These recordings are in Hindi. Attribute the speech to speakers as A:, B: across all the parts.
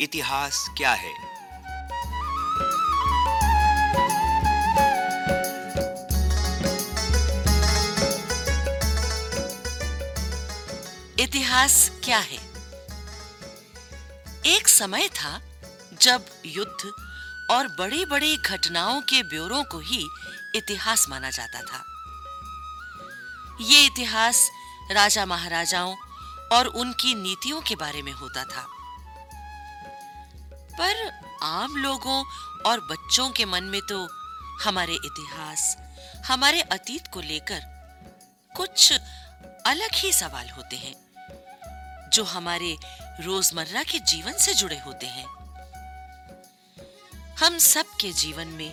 A: इतिहास क्या है?
B: इतिहास क्या है? एक समय था जब युद्ध और बड़ी-बड़ी घटनाओं के ब्यौरों को ही इतिहास माना जाता था। ये इतिहास राजा महाराजाओं और उनकी नीतियों के बारे में होता था। पर आम लोगों और बच्चों के मन में तो हमारे इतिहास, हमारे अतीत को लेकर कुछ अलग ही सवाल होते हैं, जो हमारे रोज़मर्रा के जीवन से जुड़े होते हैं। हम सब के जीवन में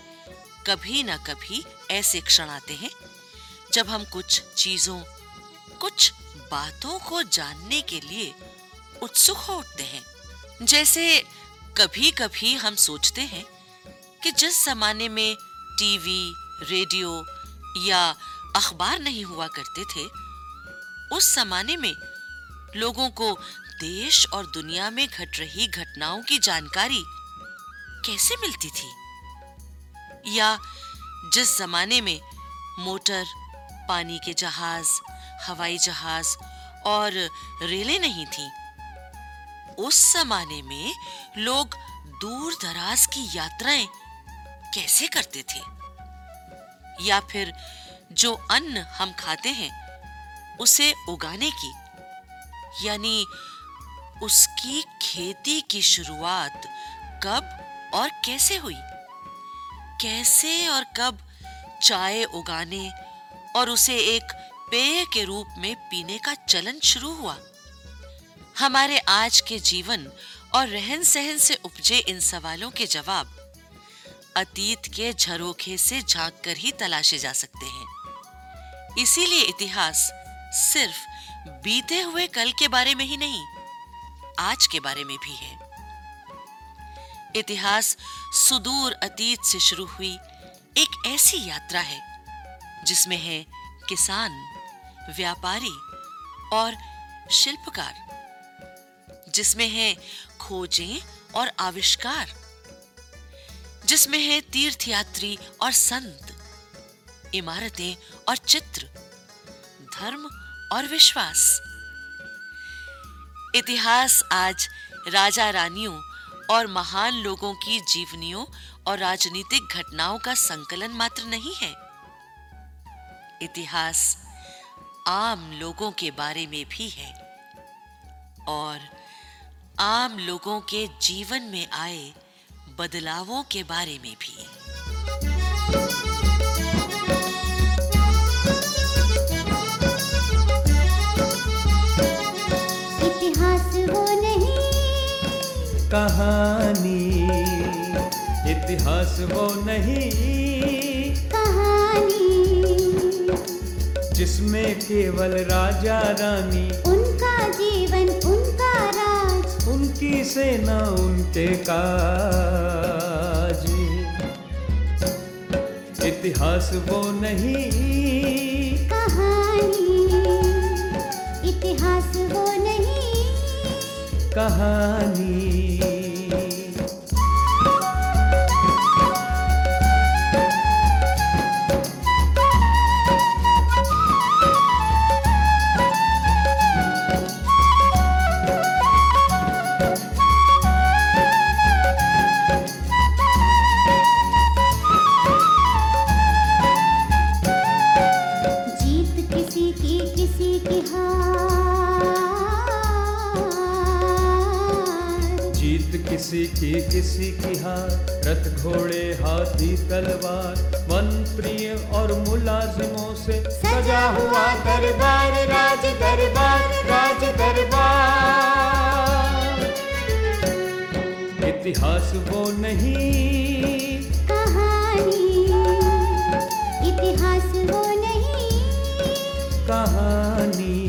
B: कभी ना कभी ऐसे क्षण आते हैं, जब हम कुछ चीज़ों, कुछ बातों को जानने के लिए उत्सुक हो उठते हैं। जैसे कभी-कभी हम सोचते हैं कि जिस जमाने में टीवी, रेडियो या अखबार नहीं हुआ करते थे, उस जमाने में लोगों को देश और दुनिया में घट रही घटनाओं की जानकारी कैसे मिलती थी? या जिस जमाने में मोटर, पानी के जहाज़, हवाई जहाज़ और रेलें नहीं थी उस जमाने में लोग दूर दराज की यात्राएँ कैसे करते थे? या फिर जो अन्न हम खाते हैं, उसे उगाने की, यानी उसकी खेती की शुरुआत कब और कैसे हुई? कैसे और कब चाय उगाने और उसे एक पेय के रूप में पीने का चलन शुरू हुआ? हमारे आज के जीवन और रहन सहन से उपजे इन सवालों के जवाब अतीत के झरोखे से झाँक कर ही तलाशे जा सकते हैं। इसीलिए इतिहास सिर्फ़ बीते हुए कल के बारे में ही नहीं, आज के बारे में भी है। इतिहास सुदूर अतीत से शुरू हुई एक ऐसी यात्रा है, जिसमें है किसान, व्यापारी और शिल्पकार। जिसमें है खोजें और आविष्कार, जिसमें है तीर्थयात्री और संत, इमारतें और चित्र, धर्म और विश्वास। इतिहास आज राजा रानियों और महान लोगों की जीवनियों और राजनीतिक घटनाओं का संकलन मात्र नहीं है। इतिहास आम लोगों के बारे में भी है और आम लोगों के जीवन में आए बदलावों के बारे में भी।
C: इतिहास वो नहीं।
D: कहानी इतिहास वो नहीं।
C: कहानी।
D: जिसमें केवल राजा रानी
C: उनका जीवन उनका राज।
D: उनकी सेना उनके काज। इतिहास वो नहीं।
C: कहानी। इतिहास वो नहीं।
D: कहानी।
C: किसी की किसी की हार
D: रथ घोड़े हाथी तलवार मन प्रिय और मुलाजिमों से
C: सजा हुआ दरबार राज दरबार राज दरबार।
D: इतिहास वो नहीं। कहानी इतिहास वो नहीं। कहानी।